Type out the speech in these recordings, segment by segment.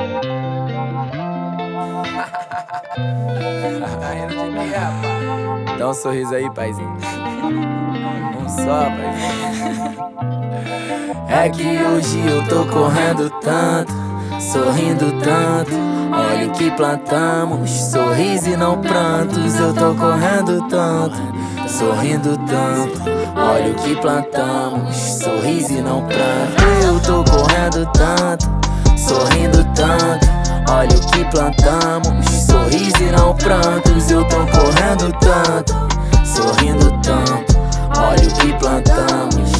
Dá um sorriso aí, paizinho. Um só, paizinho. É que hoje eu tô correndo tanto, sorrindo tanto. Olha o que plantamos, sorriso e não prantos. Eu tô correndo tanto, sorrindo tanto. Olha o que plantamos, sorriso e não pranto. Eu tô correndo plantamos, sorriso e não prantos. Eu tô correndo tanto, sorrindo tanto. Olha o que plantamos.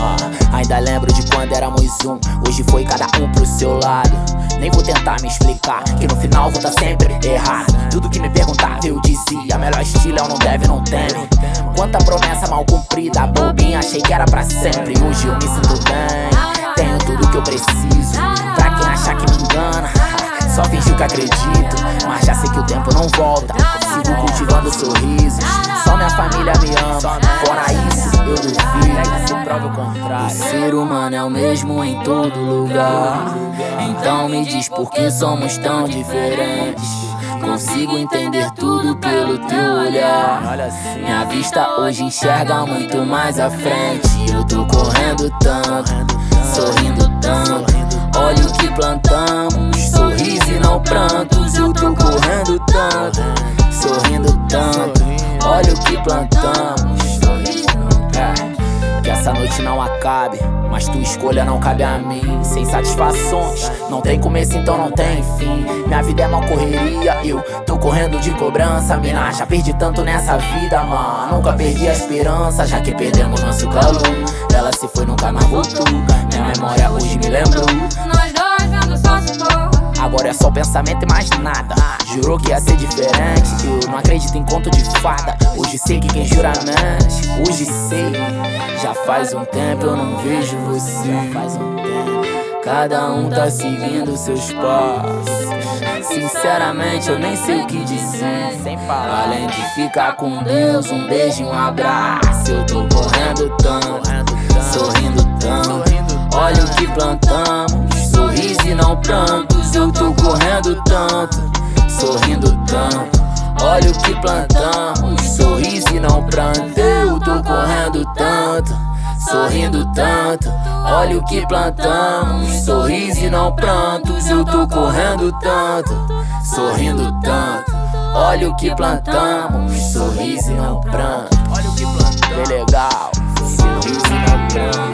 Ah, ainda lembro de quando éramos um, hoje foi cada um pro seu lado. Nem vou tentar me explicar, que no final vou tá sempre errado. Tudo que me perguntava eu dizia: melhor estilo é o não deve, não teme. Quanta promessa mal cumprida, bobinha, achei que era pra sempre. Hoje eu me sinto bem, só fingiu que acredito. Mas já sei que o tempo não volta, sigo cultivando sorrisos. Só minha família me ama, fora isso eu duvido. Se prova o contrário. O ser humano é o mesmo em todo lugar. Então me diz por que somos tão diferentes. Consigo entender tudo pelo teu olhar. Minha vista hoje enxerga muito mais à frente. Eu tô correndo tanto, sorrindo tanto. Olha o que não prantos. Eu tô correndo tanto, sorrindo tanto. Olha o que plantamos. Que essa noite não acabe, mas tua escolha não cabe a mim. Sem satisfações, não tem começo, então não tem fim. Minha vida é uma correria, eu tô correndo de cobrança. Mina, já perdi tanto nessa vida, mano. Nunca perdi a esperança, já que perdemos nosso calor. Ela se foi, nunca mais voltou. Minha memória hoje me lembrou. Agora é só pensamento e mais nada. Jurou que ia ser diferente. Eu não acredito em conto de fada. Hoje sei que quem jura mente. Hoje sei. Já faz um tempo eu não vejo você. Já faz um tempo. Cada um tá seguindo seus passos. Sinceramente eu nem sei o que dizer. Além de ficar com Deus, um beijo e um abraço. Eu tô correndo tanto, sorrindo tanto. Olha o que plantamos, sorriso e não prantos. Eu tô correndo tanto, sorrindo tanto. Olha o que plantamos, sorriso e não pranto. Eu tô correndo tanto, sorrindo tanto. Olha o que plantamos, sorriso e não prantos. Eu tô correndo tanto, sorrindo tanto. Olha o que plantamos, sorriso e não pranto. Olha o que plantamos, que legal, sorriso e não pranto.